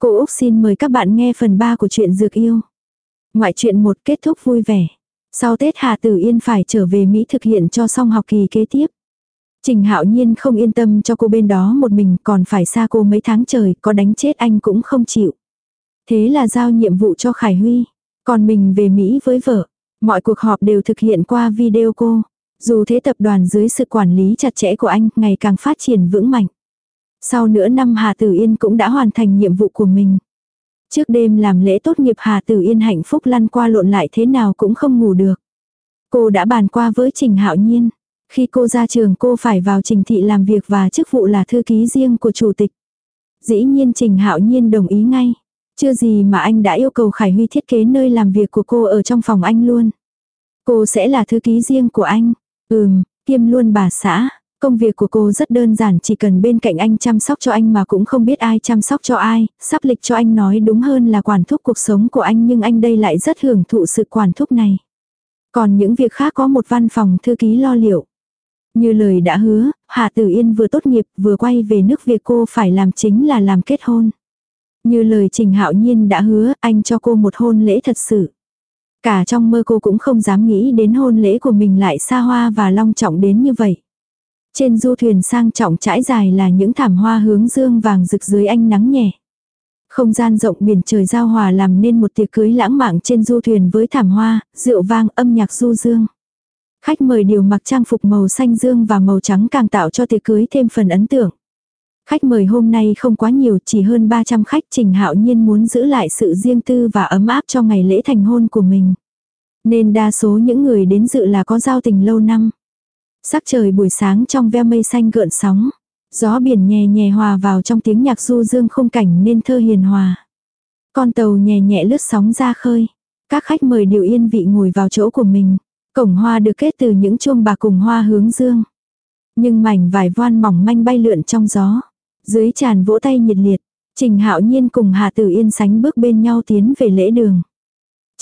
Cô Úc xin mời các bạn nghe phần 3 của truyện Dược Yêu. Ngoại truyện một kết thúc vui vẻ. Sau Tết Hà Tử Yên phải trở về Mỹ thực hiện cho xong học kỳ kế tiếp. Trình Hạo Nhiên không yên tâm cho cô bên đó một mình còn phải xa cô mấy tháng trời, có đánh chết anh cũng không chịu. Thế là giao nhiệm vụ cho Khải Huy. Còn mình về Mỹ với vợ. Mọi cuộc họp đều thực hiện qua video cô. Dù thế tập đoàn dưới sự quản lý chặt chẽ của anh ngày càng phát triển vững mạnh. Sau nửa năm Hà Tử Yên cũng đã hoàn thành nhiệm vụ của mình. Trước đêm làm lễ tốt nghiệp Hà Tử Yên hạnh phúc lăn qua lộn lại thế nào cũng không ngủ được. Cô đã bàn qua với Trình Hạo Nhiên. Khi cô ra trường cô phải vào trình thị làm việc và chức vụ là thư ký riêng của chủ tịch. Dĩ nhiên Trình Hạo Nhiên đồng ý ngay. Chưa gì mà anh đã yêu cầu Khải Huy thiết kế nơi làm việc của cô ở trong phòng anh luôn. Cô sẽ là thư ký riêng của anh. Ừm, kiêm luôn bà xã. Công việc của cô rất đơn giản chỉ cần bên cạnh anh chăm sóc cho anh mà cũng không biết ai chăm sóc cho ai, sắp lịch cho anh nói đúng hơn là quản thúc cuộc sống của anh nhưng anh đây lại rất hưởng thụ sự quản thúc này. Còn những việc khác có một văn phòng thư ký lo liệu. Như lời đã hứa, Hà Tử Yên vừa tốt nghiệp vừa quay về nước việc cô phải làm chính là làm kết hôn. Như lời Trình Hạo Nhiên đã hứa, anh cho cô một hôn lễ thật sự. Cả trong mơ cô cũng không dám nghĩ đến hôn lễ của mình lại xa hoa và long trọng đến như vậy. Trên du thuyền sang trọng trải dài là những thảm hoa hướng dương vàng rực dưới ánh nắng nhẹ. Không gian rộng biển trời giao hòa làm nên một tiệc cưới lãng mạn trên du thuyền với thảm hoa, rượu vang, âm nhạc du dương. Khách mời đều mặc trang phục màu xanh dương và màu trắng càng tạo cho tiệc cưới thêm phần ấn tượng. Khách mời hôm nay không quá nhiều, chỉ hơn 300 khách Trình Hạo Nhiên muốn giữ lại sự riêng tư và ấm áp cho ngày lễ thành hôn của mình. Nên đa số những người đến dự là có giao tình lâu năm. Sắc trời buổi sáng trong veo mây xanh gợn sóng. Gió biển nhẹ nhẹ hòa vào trong tiếng nhạc du dương không cảnh nên thơ hiền hòa. Con tàu nhẹ nhẹ lướt sóng ra khơi. Các khách mời đều yên vị ngồi vào chỗ của mình. Cổng hoa được kết từ những chuông bạc cùng hoa hướng dương. Nhưng mảnh vải voan mỏng manh bay lượn trong gió. Dưới tràn vỗ tay nhiệt liệt, Trình Hạo Nhiên cùng Hà Tử Yên sánh bước bên nhau tiến về lễ đường.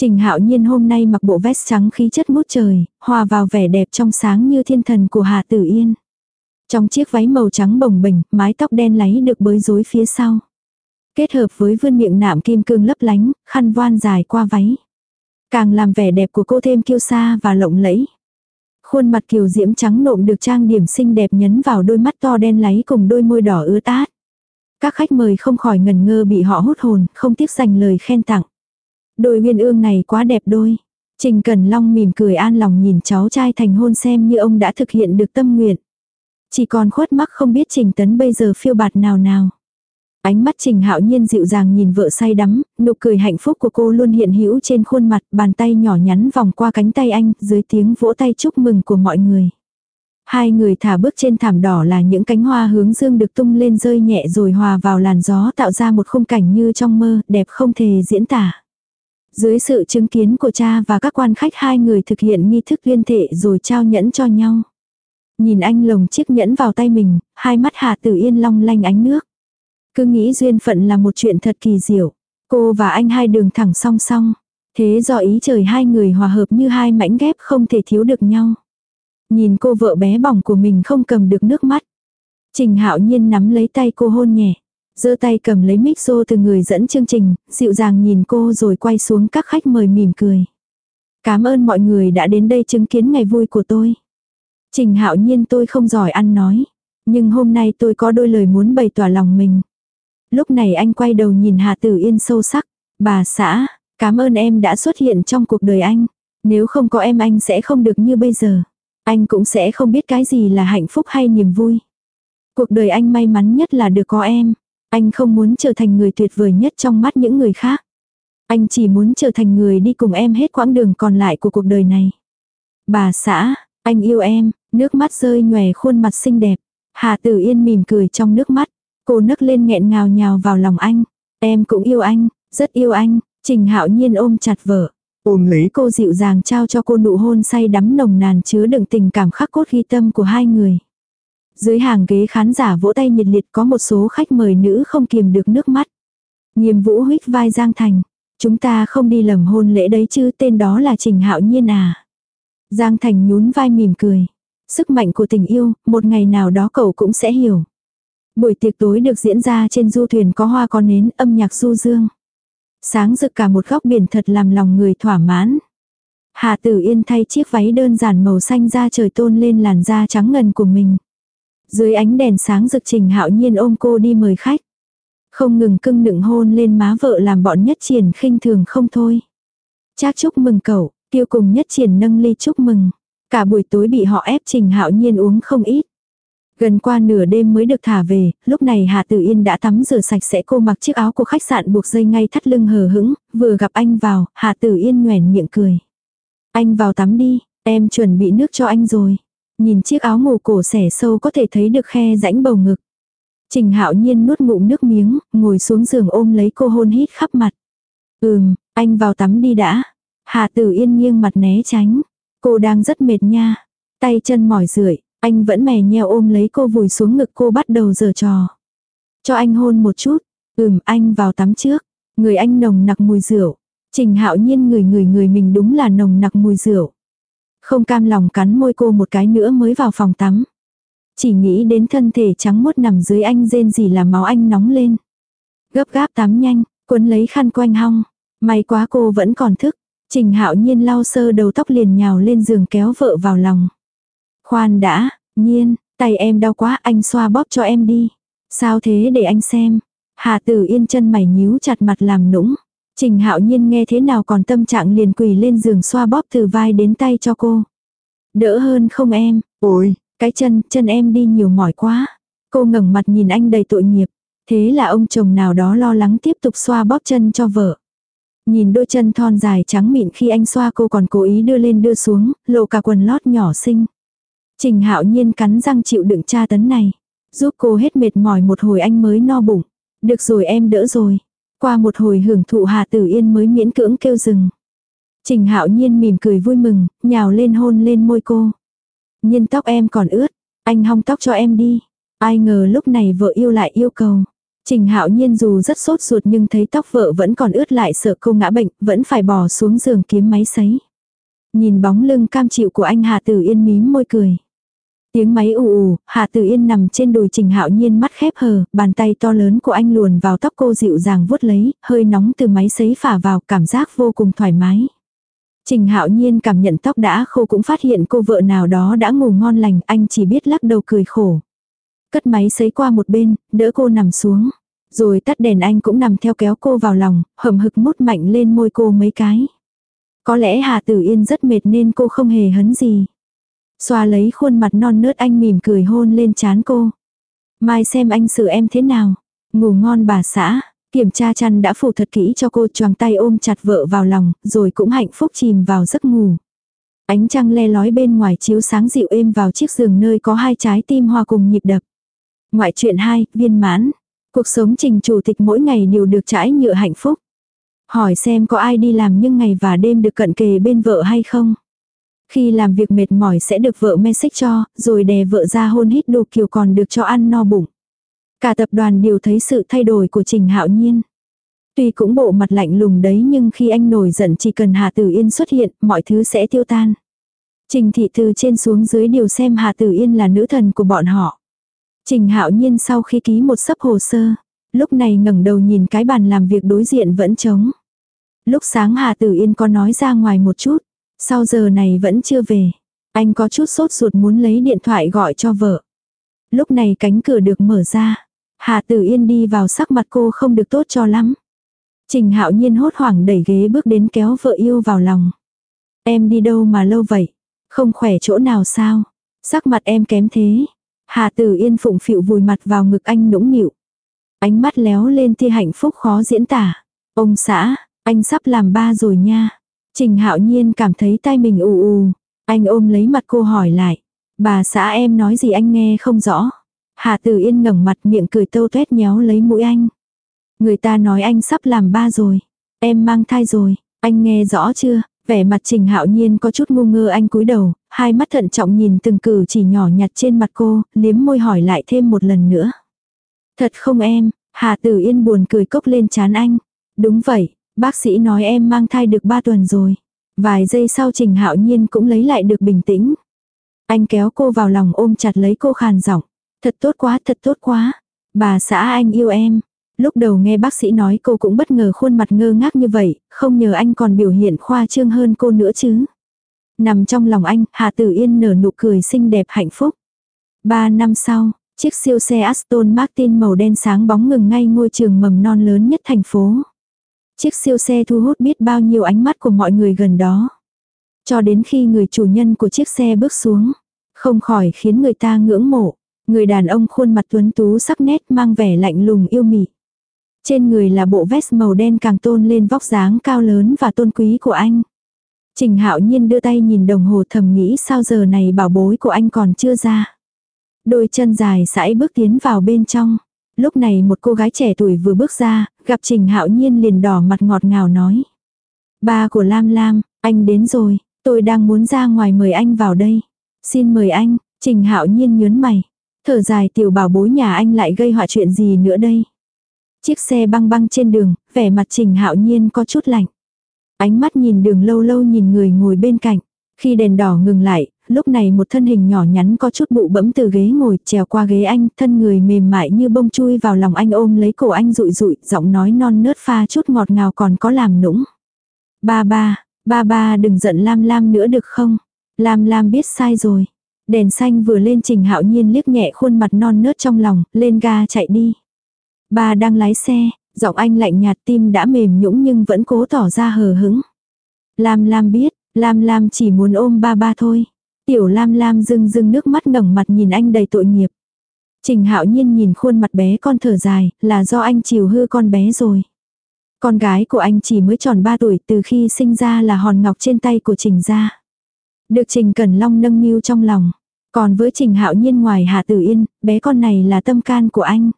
Trình Hạo Nhiên hôm nay mặc bộ vest trắng khí chất ngút trời, hòa vào vẻ đẹp trong sáng như thiên thần của Hà Tử Yên. Trong chiếc váy màu trắng bồng bềnh, mái tóc đen láy được bới rối phía sau. Kết hợp với vươn miệng nạm kim cương lấp lánh, khăn voan dài qua váy. Càng làm vẻ đẹp của cô thêm kiêu sa và lộng lẫy. Khuôn mặt kiều diễm trắng nộm được trang điểm xinh đẹp nhấn vào đôi mắt to đen láy cùng đôi môi đỏ ứa tát. Các khách mời không khỏi ngần ngơ bị họ hút hồn, không tiếc dành lời khen tặng. Đôi uyên ương này quá đẹp đôi. Trình Cẩn Long mỉm cười an lòng nhìn cháu trai thành hôn xem như ông đã thực hiện được tâm nguyện. Chỉ còn khuất mắc không biết Trình Tấn bây giờ phiêu bạt nào nào. Ánh mắt Trình Hạo Nhiên dịu dàng nhìn vợ say đắm, nụ cười hạnh phúc của cô luôn hiện hữu trên khuôn mặt, bàn tay nhỏ nhắn vòng qua cánh tay anh, dưới tiếng vỗ tay chúc mừng của mọi người. Hai người thả bước trên thảm đỏ là những cánh hoa hướng dương được tung lên rơi nhẹ rồi hòa vào làn gió tạo ra một khung cảnh như trong mơ, đẹp không thể diễn tả. Dưới sự chứng kiến của cha và các quan khách hai người thực hiện nghi thức liên thệ rồi trao nhẫn cho nhau. Nhìn anh lồng chiếc nhẫn vào tay mình, hai mắt Hà Tử Yên long lanh ánh nước. Cứ nghĩ duyên phận là một chuyện thật kỳ diệu. Cô và anh hai đường thẳng song song. Thế do ý trời hai người hòa hợp như hai mảnh ghép không thể thiếu được nhau. Nhìn cô vợ bé bỏng của mình không cầm được nước mắt. Trình hạo nhiên nắm lấy tay cô hôn nhẹ giơ tay cầm lấy mic rô từ người dẫn chương trình, dịu dàng nhìn cô rồi quay xuống các khách mời mỉm cười. Cảm ơn mọi người đã đến đây chứng kiến ngày vui của tôi. Trình hạo nhiên tôi không giỏi ăn nói. Nhưng hôm nay tôi có đôi lời muốn bày tỏ lòng mình. Lúc này anh quay đầu nhìn Hà Tử Yên sâu sắc. Bà xã, cảm ơn em đã xuất hiện trong cuộc đời anh. Nếu không có em anh sẽ không được như bây giờ. Anh cũng sẽ không biết cái gì là hạnh phúc hay niềm vui. Cuộc đời anh may mắn nhất là được có em. Anh không muốn trở thành người tuyệt vời nhất trong mắt những người khác. Anh chỉ muốn trở thành người đi cùng em hết quãng đường còn lại của cuộc đời này. Bà xã, anh yêu em, nước mắt rơi nhòe khuôn mặt xinh đẹp. Hà Tử Yên mỉm cười trong nước mắt. Cô nấc lên nghẹn ngào nhào vào lòng anh. Em cũng yêu anh, rất yêu anh. Trình hạo nhiên ôm chặt vợ. Ôm lấy cô dịu dàng trao cho cô nụ hôn say đắm nồng nàn chứa đựng tình cảm khắc cốt ghi tâm của hai người. Dưới hàng ghế khán giả vỗ tay nhiệt liệt có một số khách mời nữ không kiềm được nước mắt. Nghiêm vũ huyết vai Giang Thành. Chúng ta không đi lầm hôn lễ đấy chứ tên đó là Trình Hạo Nhiên à. Giang Thành nhún vai mỉm cười. Sức mạnh của tình yêu, một ngày nào đó cậu cũng sẽ hiểu. Buổi tiệc tối được diễn ra trên du thuyền có hoa có nến âm nhạc du dương. Sáng rực cả một góc biển thật làm lòng người thỏa mãn. Hà Tử Yên thay chiếc váy đơn giản màu xanh da trời tôn lên làn da trắng ngần của mình. Dưới ánh đèn sáng rực trình hạo nhiên ôm cô đi mời khách. Không ngừng cưng nựng hôn lên má vợ làm bọn nhất triển khinh thường không thôi. Chác chúc mừng cậu, tiêu cùng nhất triển nâng ly chúc mừng. Cả buổi tối bị họ ép trình hạo nhiên uống không ít. Gần qua nửa đêm mới được thả về, lúc này Hà Tử Yên đã tắm rửa sạch sẽ cô mặc chiếc áo của khách sạn buộc dây ngay thắt lưng hờ hững, vừa gặp anh vào, Hà Tử Yên nhoẻn miệng cười. Anh vào tắm đi, em chuẩn bị nước cho anh rồi. Nhìn chiếc áo ngủ cổ xẻ sâu có thể thấy được khe rãnh bầu ngực. Trình hạo nhiên nuốt ngụm nước miếng, ngồi xuống giường ôm lấy cô hôn hít khắp mặt. Ừm, anh vào tắm đi đã. Hà Tử Yên nghiêng mặt né tránh. Cô đang rất mệt nha. Tay chân mỏi rượi, anh vẫn mè nheo ôm lấy cô vùi xuống ngực cô bắt đầu giở trò. Cho anh hôn một chút. Ừm, anh vào tắm trước. Người anh nồng nặc mùi rượu. Trình hạo nhiên người người người mình đúng là nồng nặc mùi rượu. Không cam lòng cắn môi cô một cái nữa mới vào phòng tắm. Chỉ nghĩ đến thân thể trắng mốt nằm dưới anh rên gì là máu anh nóng lên. Gấp gáp tắm nhanh, cuốn lấy khăn quanh hong. May quá cô vẫn còn thức. Trình hạo nhiên lau sơ đầu tóc liền nhào lên giường kéo vợ vào lòng. Khoan đã, nhiên, tay em đau quá anh xoa bóp cho em đi. Sao thế để anh xem. Hà tử yên chân mày nhíu chặt mặt làm nũng. Trình hạo nhiên nghe thế nào còn tâm trạng liền quỳ lên giường xoa bóp từ vai đến tay cho cô. Đỡ hơn không em, ôi, cái chân, chân em đi nhiều mỏi quá. Cô ngẩng mặt nhìn anh đầy tội nghiệp. Thế là ông chồng nào đó lo lắng tiếp tục xoa bóp chân cho vợ. Nhìn đôi chân thon dài trắng mịn khi anh xoa cô còn cố ý đưa lên đưa xuống, lộ cả quần lót nhỏ xinh. Trình hạo nhiên cắn răng chịu đựng tra tấn này. Giúp cô hết mệt mỏi một hồi anh mới no bụng. Được rồi em đỡ rồi. Qua một hồi hưởng thụ Hà Tử Yên mới miễn cưỡng kêu dừng. Trình hạo nhiên mỉm cười vui mừng, nhào lên hôn lên môi cô. Nhiên tóc em còn ướt, anh hong tóc cho em đi. Ai ngờ lúc này vợ yêu lại yêu cầu. Trình hạo nhiên dù rất sốt ruột nhưng thấy tóc vợ vẫn còn ướt lại sợ cô ngã bệnh, vẫn phải bỏ xuống giường kiếm máy sấy. Nhìn bóng lưng cam chịu của anh Hà Tử Yên mím môi cười. Tiếng máy ù ù, Hà Tử Yên nằm trên đùi Trình Hạo Nhiên mắt khép hờ, bàn tay to lớn của anh luồn vào tóc cô dịu dàng vuốt lấy, hơi nóng từ máy sấy phả vào, cảm giác vô cùng thoải mái. Trình Hạo Nhiên cảm nhận tóc đã khô cũng phát hiện cô vợ nào đó đã ngủ ngon lành, anh chỉ biết lắc đầu cười khổ. Cất máy sấy qua một bên, đỡ cô nằm xuống. Rồi tắt đèn anh cũng nằm theo kéo cô vào lòng, hầm hực mút mạnh lên môi cô mấy cái. Có lẽ Hà Tử Yên rất mệt nên cô không hề hấn gì. Xoa lấy khuôn mặt non nớt anh mỉm cười hôn lên chán cô. Mai xem anh xử em thế nào. Ngủ ngon bà xã. Kiểm tra chăn đã phủ thật kỹ cho cô choàng tay ôm chặt vợ vào lòng, rồi cũng hạnh phúc chìm vào giấc ngủ. Ánh trăng le lói bên ngoài chiếu sáng dịu êm vào chiếc giường nơi có hai trái tim hoa cùng nhịp đập. Ngoại truyện 2, viên mãn. Cuộc sống trình chủ tịch mỗi ngày đều được trải nhựa hạnh phúc. Hỏi xem có ai đi làm nhưng ngày và đêm được cận kề bên vợ hay không. Khi làm việc mệt mỏi sẽ được vợ message cho, rồi đè vợ ra hôn hít đồ kiều còn được cho ăn no bụng. Cả tập đoàn đều thấy sự thay đổi của Trình Hạo Nhiên. Tuy cũng bộ mặt lạnh lùng đấy nhưng khi anh nổi giận chỉ cần Hà Tử Yên xuất hiện, mọi thứ sẽ tiêu tan. Trình thị từ trên xuống dưới đều xem Hà Tử Yên là nữ thần của bọn họ. Trình Hạo Nhiên sau khi ký một sấp hồ sơ, lúc này ngẩng đầu nhìn cái bàn làm việc đối diện vẫn trống. Lúc sáng Hà Tử Yên có nói ra ngoài một chút, sau giờ này vẫn chưa về. Anh có chút sốt ruột muốn lấy điện thoại gọi cho vợ. Lúc này cánh cửa được mở ra. Hà Tử Yên đi vào sắc mặt cô không được tốt cho lắm. Trình Hạo Nhiên hốt hoảng đẩy ghế bước đến kéo vợ yêu vào lòng. Em đi đâu mà lâu vậy? Không khỏe chỗ nào sao? Sắc mặt em kém thế. Hà Tử Yên phụng phịu vùi mặt vào ngực anh nũng nịu. Ánh mắt léo lên tia hạnh phúc khó diễn tả. Ông xã, anh sắp làm ba rồi nha. Trình hạo nhiên cảm thấy tay mình ù ù. Anh ôm lấy mặt cô hỏi lại. Bà xã em nói gì anh nghe không rõ. Hà Tử Yên ngẩng mặt miệng cười tâu tuét nhéo lấy mũi anh. Người ta nói anh sắp làm ba rồi. Em mang thai rồi. Anh nghe rõ chưa? Vẻ mặt Trình Hạo Nhiên có chút ngu ngơ anh cúi đầu, hai mắt thận trọng nhìn từng cử chỉ nhỏ nhặt trên mặt cô, liếm môi hỏi lại thêm một lần nữa. Thật không em? Hà Tử Yên buồn cười cốc lên chán anh. Đúng vậy, bác sĩ nói em mang thai được ba tuần rồi. Vài giây sau Trình Hạo Nhiên cũng lấy lại được bình tĩnh. Anh kéo cô vào lòng ôm chặt lấy cô khàn giọng. Thật tốt quá, thật tốt quá. Bà xã anh yêu em. Lúc đầu nghe bác sĩ nói cô cũng bất ngờ khuôn mặt ngơ ngác như vậy, không nhờ anh còn biểu hiện khoa trương hơn cô nữa chứ. Nằm trong lòng anh, Hà Tử Yên nở nụ cười xinh đẹp hạnh phúc. Ba năm sau, chiếc siêu xe Aston Martin màu đen sáng bóng ngừng ngay ngôi trường mầm non lớn nhất thành phố. Chiếc siêu xe thu hút biết bao nhiêu ánh mắt của mọi người gần đó. Cho đến khi người chủ nhân của chiếc xe bước xuống, không khỏi khiến người ta ngưỡng mộ. Người đàn ông khuôn mặt tuấn tú sắc nét mang vẻ lạnh lùng yêu mị. Trên người là bộ vest màu đen càng tôn lên vóc dáng cao lớn và tôn quý của anh. Trình hạo nhiên đưa tay nhìn đồng hồ thầm nghĩ sao giờ này bảo bối của anh còn chưa ra. Đôi chân dài sải bước tiến vào bên trong. Lúc này một cô gái trẻ tuổi vừa bước ra, gặp Trình Hạo Nhiên liền đỏ mặt ngọt ngào nói. Ba của Lam Lam, anh đến rồi, tôi đang muốn ra ngoài mời anh vào đây. Xin mời anh, Trình Hạo Nhiên nhớn mày. Thở dài tiểu bảo bối nhà anh lại gây họa chuyện gì nữa đây. Chiếc xe băng băng trên đường, vẻ mặt Trình Hạo Nhiên có chút lạnh. Ánh mắt nhìn đường lâu lâu nhìn người ngồi bên cạnh. Khi đèn đỏ ngừng lại, lúc này một thân hình nhỏ nhắn có chút bụ bẫm từ ghế ngồi trèo qua ghế anh, thân người mềm mại như bông chui vào lòng anh ôm lấy cổ anh rụi rụi, giọng nói non nớt pha chút ngọt ngào còn có làm nũng. Ba ba, ba ba đừng giận Lam Lam nữa được không? Lam Lam biết sai rồi. Đèn xanh vừa lên trình hạo nhiên liếc nhẹ khuôn mặt non nớt trong lòng, lên ga chạy đi. Ba đang lái xe, giọng anh lạnh nhạt tim đã mềm nhũng nhưng vẫn cố tỏ ra hờ hững. Lam Lam biết, Lam Lam chỉ muốn ôm ba ba thôi. Tiểu Lam Lam rưng rưng nước mắt ngẩng mặt nhìn anh đầy tội nghiệp. Trình Hạo Nhiên nhìn khuôn mặt bé con thở dài, là do anh chiều hư con bé rồi. Con gái của anh chỉ mới tròn 3 tuổi từ khi sinh ra là hòn ngọc trên tay của Trình gia. Được Trình Cẩn Long nâng niu trong lòng. Còn với Trình Hạo Nhiên ngoài Hạ Tử Yên, bé con này là tâm can của anh.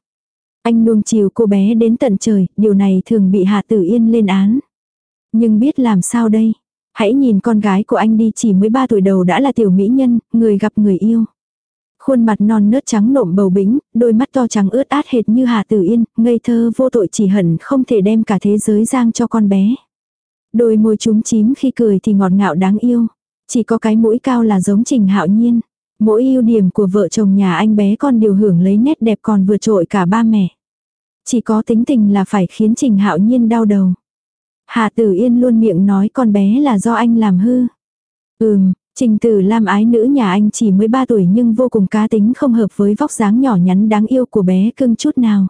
Anh nuông chiều cô bé đến tận trời, điều này thường bị Hạ Tử Yên lên án. Nhưng biết làm sao đây? Hãy nhìn con gái của anh đi chỉ mới 3 tuổi đầu đã là tiểu mỹ nhân, người gặp người yêu. Khuôn mặt non nớt trắng nộm bầu bĩnh, đôi mắt to trắng ướt át hệt như Hà Tử Yên, ngây thơ vô tội chỉ hận không thể đem cả thế giới giang cho con bé. Đôi môi trúng chím khi cười thì ngọt ngạo đáng yêu. Chỉ có cái mũi cao là giống trình hạo nhiên. Mỗi ưu điểm của vợ chồng nhà anh bé con điều hưởng lấy nét đẹp còn vượt trội cả ba mẹ. Chỉ có tính tình là phải khiến trình hạo nhiên đau đầu. Hà Tử Yên luôn miệng nói con bé là do anh làm hư. Ừm, Trình Tử Lam ái nữ nhà anh chỉ mới 3 tuổi nhưng vô cùng cá tính không hợp với vóc dáng nhỏ nhắn đáng yêu của bé cưng chút nào.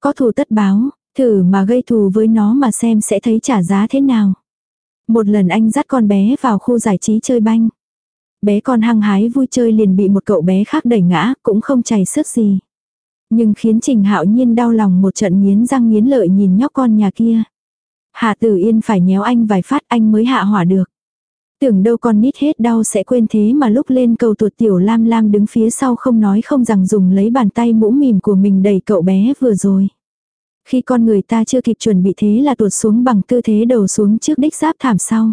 Có thù tất báo, thử mà gây thù với nó mà xem sẽ thấy trả giá thế nào. Một lần anh dắt con bé vào khu giải trí chơi banh. Bé con hăng hái vui chơi liền bị một cậu bé khác đẩy ngã, cũng không chảy sức gì. Nhưng khiến Trình Hạo Nhiên đau lòng một trận nghiến răng nghiến lợi nhìn nhóc con nhà kia. Hạ Tử Yên phải nhéo anh vài phát anh mới hạ hỏa được. Tưởng đâu con nít hết đau sẽ quên thế mà lúc lên cầu tuột tiểu lam lam đứng phía sau không nói không rằng dùng lấy bàn tay mũ mìm của mình đẩy cậu bé vừa rồi. Khi con người ta chưa kịp chuẩn bị thế là tuột xuống bằng tư thế đầu xuống trước đích giáp thảm sau.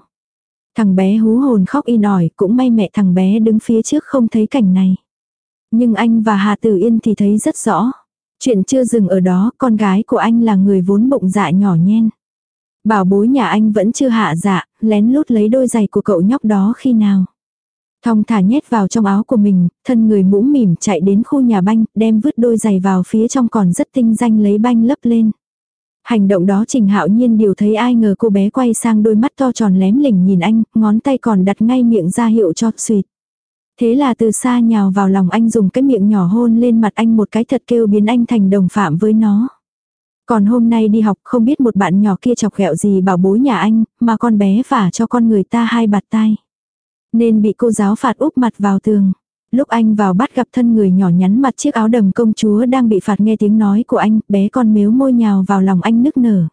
Thằng bé hú hồn khóc in ỏi cũng may mẹ thằng bé đứng phía trước không thấy cảnh này. Nhưng anh và Hà Tử Yên thì thấy rất rõ. Chuyện chưa dừng ở đó, con gái của anh là người vốn bụng dạ nhỏ nhen. Bảo bối nhà anh vẫn chưa hạ dạ, lén lút lấy đôi giày của cậu nhóc đó khi nào. Thong thả nhét vào trong áo của mình, thân người mũm mỉm chạy đến khu nhà banh, đem vứt đôi giày vào phía trong còn rất tinh danh lấy banh lấp lên. Hành động đó Trình Hạo Nhiên điều thấy ai ngờ cô bé quay sang đôi mắt to tròn lém lỉnh nhìn anh, ngón tay còn đặt ngay miệng ra hiệu cho suyệt. Thế là từ xa nhào vào lòng anh dùng cái miệng nhỏ hôn lên mặt anh một cái thật kêu biến anh thành đồng phạm với nó. Còn hôm nay đi học không biết một bạn nhỏ kia chọc ghẹo gì bảo bố nhà anh, mà con bé vả cho con người ta hai bạt tay. Nên bị cô giáo phạt úp mặt vào tường. Lúc anh vào bắt gặp thân người nhỏ nhắn mặt chiếc áo đầm công chúa đang bị phạt nghe tiếng nói của anh, bé con mếu môi nhào vào lòng anh nức nở.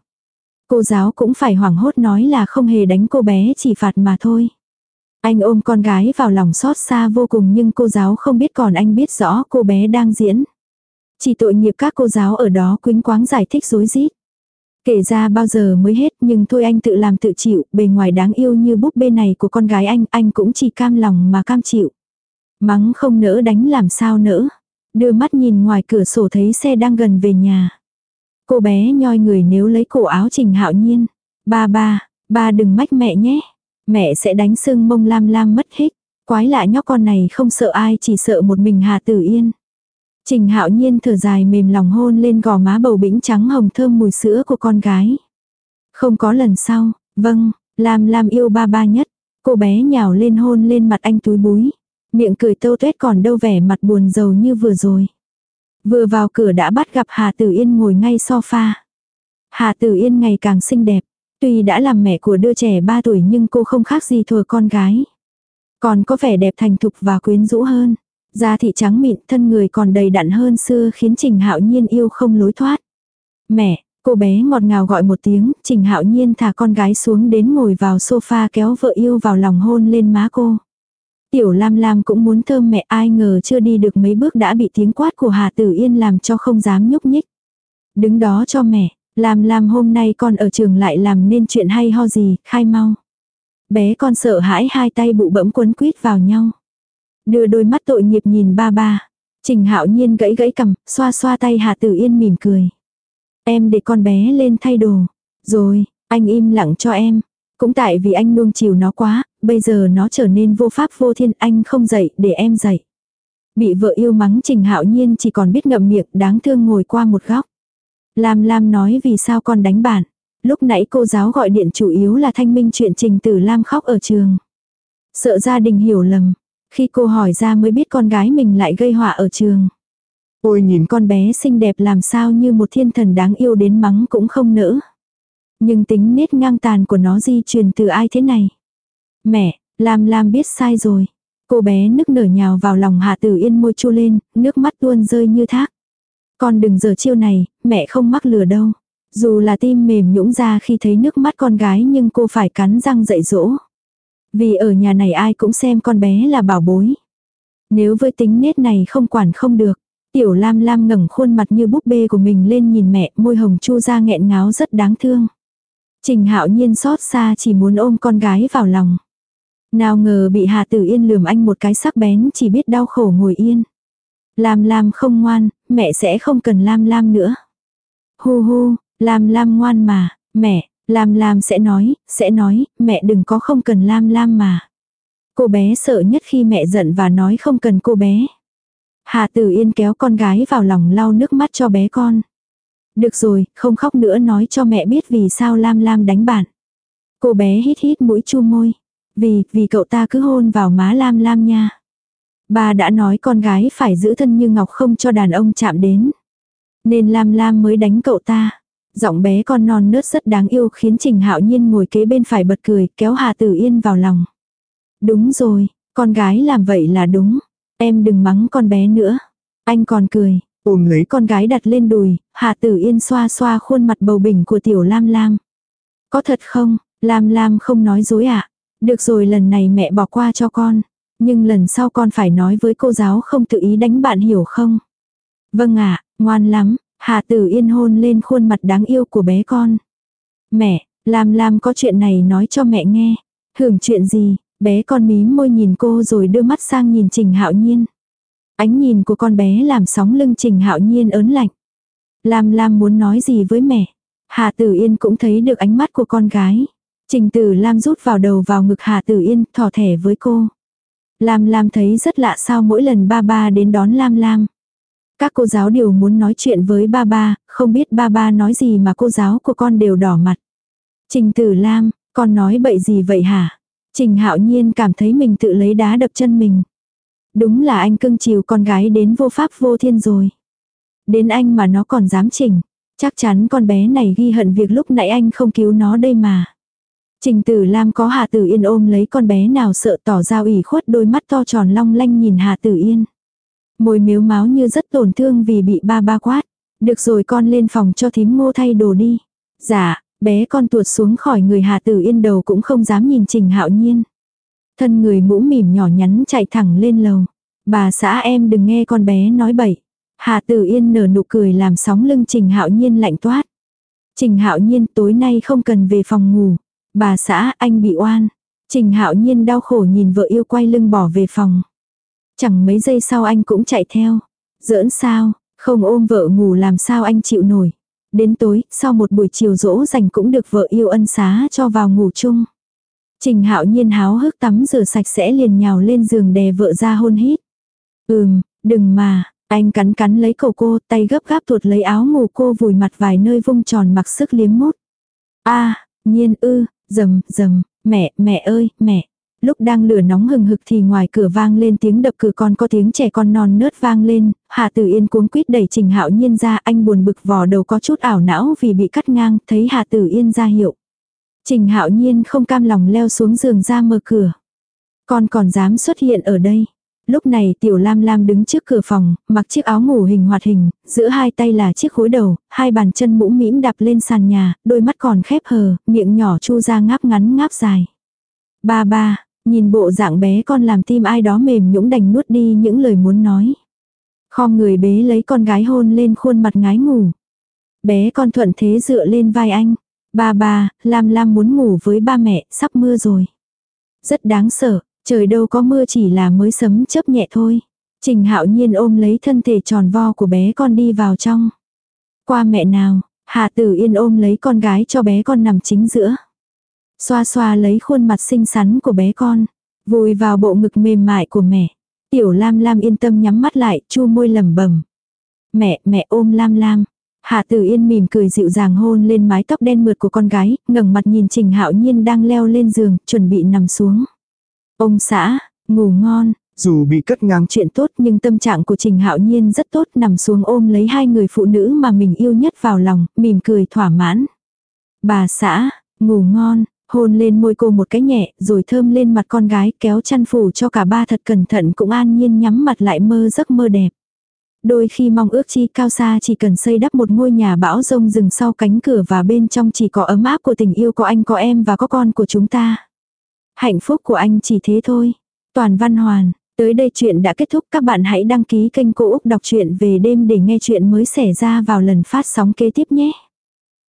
Cô giáo cũng phải hoảng hốt nói là không hề đánh cô bé chỉ phạt mà thôi. Anh ôm con gái vào lòng xót xa vô cùng nhưng cô giáo không biết còn anh biết rõ cô bé đang diễn. Chỉ tội nghiệp các cô giáo ở đó quính quáng giải thích dối rít Kể ra bao giờ mới hết nhưng thôi anh tự làm tự chịu, bề ngoài đáng yêu như búp bê này của con gái anh, anh cũng chỉ cam lòng mà cam chịu. Mắng không nỡ đánh làm sao nỡ. Đưa mắt nhìn ngoài cửa sổ thấy xe đang gần về nhà. Cô bé nhoi người nếu lấy cổ áo trình hạo nhiên. Ba ba, ba đừng mách mẹ nhé. Mẹ sẽ đánh sưng mông lam lam mất hết. Quái lạ nhóc con này không sợ ai chỉ sợ một mình Hà Tử Yên. Trình Hạo Nhiên thở dài mềm lòng hôn lên gò má bầu bĩnh trắng hồng thơm mùi sữa của con gái. Không có lần sau, vâng, Lam Lam yêu ba ba nhất. Cô bé nhào lên hôn lên mặt anh túi búi. Miệng cười tâu tuét còn đâu vẻ mặt buồn rầu như vừa rồi. Vừa vào cửa đã bắt gặp Hà Tử Yên ngồi ngay sofa. Hà Tử Yên ngày càng xinh đẹp. Tuy đã làm mẹ của đứa trẻ 3 tuổi nhưng cô không khác gì thua con gái. Còn có vẻ đẹp thành thục và quyến rũ hơn. Da thị trắng mịn thân người còn đầy đặn hơn xưa khiến Trình Hạo Nhiên yêu không lối thoát. Mẹ, cô bé ngọt ngào gọi một tiếng, Trình Hạo Nhiên thả con gái xuống đến ngồi vào sofa kéo vợ yêu vào lòng hôn lên má cô. Tiểu Lam Lam cũng muốn thơm mẹ ai ngờ chưa đi được mấy bước đã bị tiếng quát của Hà Tử Yên làm cho không dám nhúc nhích. Đứng đó cho mẹ, Lam Lam hôm nay con ở trường lại làm nên chuyện hay ho gì, khai mau. Bé con sợ hãi hai tay bụ bẫm quấn quýt vào nhau. Đưa đôi mắt tội nghiệp nhìn ba ba. Trình hạo nhiên gãy gãy cầm, xoa xoa tay Hà Tử Yên mỉm cười. Em để con bé lên thay đồ. Rồi, anh im lặng cho em. Cũng tại vì anh nuông chiều nó quá, bây giờ nó trở nên vô pháp vô thiên anh không dạy để em dạy. Bị vợ yêu mắng Trình Hạo Nhiên chỉ còn biết ngậm miệng đáng thương ngồi qua một góc. Lam Lam nói vì sao con đánh bạn. Lúc nãy cô giáo gọi điện chủ yếu là thanh minh chuyện Trình Tử Lam khóc ở trường. Sợ gia đình hiểu lầm. Khi cô hỏi ra mới biết con gái mình lại gây họa ở trường. Ôi nhìn con bé xinh đẹp làm sao như một thiên thần đáng yêu đến mắng cũng không nỡ. Nhưng tính nết ngang tàn của nó di truyền từ ai thế này? Mẹ, Lam Lam biết sai rồi. Cô bé nức nở nhào vào lòng Hạ Tử Yên môi chu lên, nước mắt tuôn rơi như thác. Con đừng giờ chiêu này, mẹ không mắc lừa đâu. Dù là tim mềm nhũng ra khi thấy nước mắt con gái nhưng cô phải cắn răng dạy dỗ. Vì ở nhà này ai cũng xem con bé là bảo bối. Nếu với tính nết này không quản không được. Tiểu Lam Lam ngẩng khuôn mặt như búp bê của mình lên nhìn mẹ, môi hồng chu ra nghẹn ngáo rất đáng thương. Trình hạo nhiên xót xa chỉ muốn ôm con gái vào lòng. Nào ngờ bị Hà Tử Yên lườm anh một cái sắc bén chỉ biết đau khổ ngồi yên. Lam Lam không ngoan, mẹ sẽ không cần Lam Lam nữa. Hu hu, Lam Lam ngoan mà, mẹ, Lam Lam sẽ nói, sẽ nói, mẹ đừng có không cần Lam Lam mà. Cô bé sợ nhất khi mẹ giận và nói không cần cô bé. Hà Tử Yên kéo con gái vào lòng lau nước mắt cho bé con. Được rồi, không khóc nữa nói cho mẹ biết vì sao Lam Lam đánh bạn. Cô bé hít hít mũi chu môi. Vì, vì cậu ta cứ hôn vào má Lam Lam nha. Bà đã nói con gái phải giữ thân như ngọc không cho đàn ông chạm đến. Nên Lam Lam mới đánh cậu ta. Giọng bé con non nớt rất đáng yêu khiến Trình Hạo Nhiên ngồi kế bên phải bật cười kéo Hà Tử Yên vào lòng. Đúng rồi, con gái làm vậy là đúng. Em đừng mắng con bé nữa. Anh còn cười, ôm lấy con gái đặt lên đùi, Hà Tử Yên xoa xoa khuôn mặt bầu bình của tiểu Lam Lam. Có thật không, Lam Lam không nói dối ạ. À? Được rồi lần này mẹ bỏ qua cho con. Nhưng lần sau con phải nói với cô giáo không tự ý đánh bạn hiểu không? Vâng ạ, ngoan lắm, Hà Tử Yên hôn lên khuôn mặt đáng yêu của bé con. Mẹ, Lam Lam có chuyện này nói cho mẹ nghe. Hưởng chuyện gì, bé con mím môi nhìn cô rồi đưa mắt sang nhìn Trình Hạo Nhiên. Ánh nhìn của con bé làm sóng lưng Trình Hạo Nhiên ớn lạnh. Lam Lam muốn nói gì với mẹ. Hà Tử Yên cũng thấy được ánh mắt của con gái. Trình Tử Lam rút vào đầu vào ngực Hà Tử Yên, thỏ thẻ với cô. Lam Lam thấy rất lạ sao mỗi lần ba ba đến đón Lam Lam. Các cô giáo đều muốn nói chuyện với ba ba, không biết ba ba nói gì mà cô giáo của con đều đỏ mặt. Trình Tử Lam, con nói bậy gì vậy hả? Trình Hạo Nhiên cảm thấy mình tự lấy đá đập chân mình. Đúng là anh cưng chiều con gái đến vô pháp vô thiên rồi. Đến anh mà nó còn dám chỉnh. Chắc chắn con bé này ghi hận việc lúc nãy anh không cứu nó đây mà. Trình tử Lam có Hà Tử Yên ôm lấy con bé nào sợ tỏ ra ủy khuất đôi mắt to tròn long lanh nhìn Hà Tử Yên. Môi mếu máu như rất tổn thương vì bị ba ba quát. Được rồi con lên phòng cho thím ngô thay đồ đi. Dạ, bé con tuột xuống khỏi người Hà Tử Yên đầu cũng không dám nhìn Trình Hạo Nhiên. Thân người mũ mỉm nhỏ nhắn chạy thẳng lên lầu. Bà xã em đừng nghe con bé nói bậy. Hà Tử Yên nở nụ cười làm sóng lưng Trình Hạo Nhiên lạnh toát. Trình Hạo Nhiên tối nay không cần về phòng ngủ. Bà xã anh bị oan. Trình Hạo Nhiên đau khổ nhìn vợ yêu quay lưng bỏ về phòng. Chẳng mấy giây sau anh cũng chạy theo. Giỡn sao, không ôm vợ ngủ làm sao anh chịu nổi. Đến tối, sau một buổi chiều dỗ dành cũng được vợ yêu ân xá cho vào ngủ chung. Trình hạo nhiên háo hức tắm rửa sạch sẽ liền nhào lên giường đè vợ ra hôn hít. Ừm, đừng mà, Anh cắn cắn lấy cổ cô, tay gấp gáp tuột lấy áo ngủ cô vùi mặt vài nơi vung tròn mặc sức liếm mút. a nhiên ư, dầm, dầm, mẹ, mẹ ơi, mẹ. Lúc đang lửa nóng hừng hực thì ngoài cửa vang lên tiếng đập cửa con có tiếng trẻ con non nớt vang lên, Hà Tử Yên cuống quýt đẩy Trình Hạo Nhiên ra, anh buồn bực vò đầu có chút ảo não vì bị cắt ngang, thấy Hà Tử Yên ra hiệu. Trình Hạo Nhiên không cam lòng leo xuống giường ra mở cửa. Con còn dám xuất hiện ở đây. Lúc này tiểu lam lam đứng trước cửa phòng, mặc chiếc áo ngủ hình hoạt hình, giữa hai tay là chiếc khối đầu, hai bàn chân mũm mĩm đạp lên sàn nhà, đôi mắt còn khép hờ, miệng nhỏ chu ra ngáp ngắn ngáp dài. Ba ba, nhìn bộ dạng bé con làm tim ai đó mềm nhũng đành nuốt đi những lời muốn nói. Khom người bế lấy con gái hôn lên khuôn mặt ngái ngủ. Bé con thuận thế dựa lên vai anh. Ba ba, Lam Lam muốn ngủ với ba mẹ, sắp mưa rồi. Rất đáng sợ, trời đâu có mưa chỉ là mới sấm chớp nhẹ thôi. Trình hạo nhiên ôm lấy thân thể tròn vo của bé con đi vào trong. Qua mẹ nào, Hà Tử Yên ôm lấy con gái cho bé con nằm chính giữa. Xoa xoa lấy khuôn mặt xinh xắn của bé con. Vùi vào bộ ngực mềm mại của mẹ. Tiểu Lam Lam yên tâm nhắm mắt lại, chu môi lẩm bẩm. Mẹ, mẹ ôm Lam Lam. Hạ Tử Yên mỉm cười dịu dàng hôn lên mái tóc đen mượt của con gái, ngẩng mặt nhìn Trình Hạo Nhiên đang leo lên giường, chuẩn bị nằm xuống. Ông xã, ngủ ngon. Dù bị cất ngang chuyện tốt nhưng tâm trạng của Trình Hạo Nhiên rất tốt nằm xuống ôm lấy hai người phụ nữ mà mình yêu nhất vào lòng, mỉm cười thỏa mãn. Bà xã, ngủ ngon, hôn lên môi cô một cái nhẹ, rồi thơm lên mặt con gái kéo chăn phủ cho cả ba thật cẩn thận cũng an nhiên nhắm mặt lại mơ giấc mơ đẹp. Đôi khi mong ước chi cao xa chỉ cần xây đắp một ngôi nhà bão rông rừng sau cánh cửa và bên trong chỉ có ấm áp của tình yêu có anh có em và có con của chúng ta. Hạnh phúc của anh chỉ thế thôi. Toàn văn hoàn, tới đây chuyện đã kết thúc các bạn hãy đăng ký kênh Cô Úc Đọc truyện về đêm để nghe chuyện mới xảy ra vào lần phát sóng kế tiếp nhé.